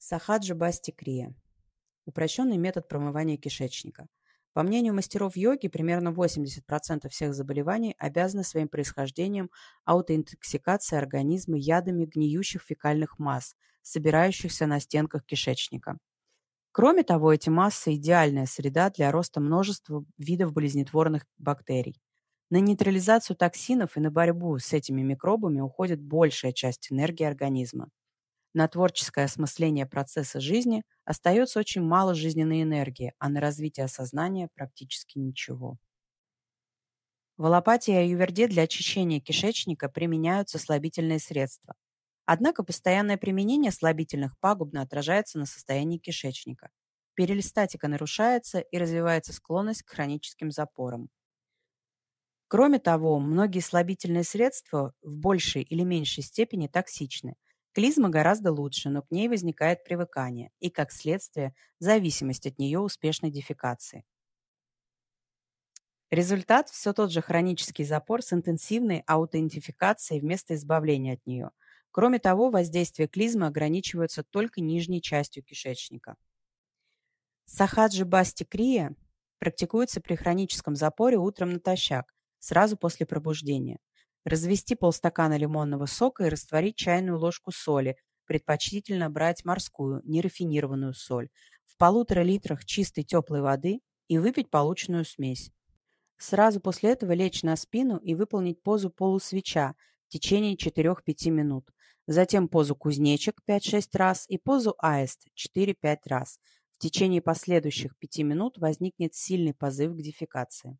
Сахаджа Басти Крия. Упрощенный метод промывания кишечника. По мнению мастеров йоги, примерно 80% всех заболеваний обязаны своим происхождением аутоинтоксикации организма ядами гниющих фекальных масс, собирающихся на стенках кишечника. Кроме того, эти массы – идеальная среда для роста множества видов болезнетворных бактерий. На нейтрализацию токсинов и на борьбу с этими микробами уходит большая часть энергии организма. На творческое осмысление процесса жизни остается очень мало жизненной энергии, а на развитие сознания практически ничего. В аллопатии и аюверде для очищения кишечника применяются слабительные средства. Однако постоянное применение слабительных пагубно отражается на состоянии кишечника. Перистатика нарушается и развивается склонность к хроническим запорам. Кроме того, многие слабительные средства в большей или меньшей степени токсичны – Клизма гораздо лучше, но к ней возникает привыкание и, как следствие, зависимость от нее успешной дефекации. Результат – все тот же хронический запор с интенсивной аутоидентификацией вместо избавления от нее. Кроме того, воздействие клизмы ограничивается только нижней частью кишечника. Сахаджи басти крия практикуется при хроническом запоре утром натощак, сразу после пробуждения. Развести полстакана лимонного сока и растворить чайную ложку соли, предпочтительно брать морскую, нерафинированную соль, в полутора литрах чистой теплой воды и выпить полученную смесь. Сразу после этого лечь на спину и выполнить позу полусвеча в течение 4-5 минут. Затем позу кузнечик 5-6 раз и позу аист 4-5 раз. В течение последующих 5 минут возникнет сильный позыв к дефекации.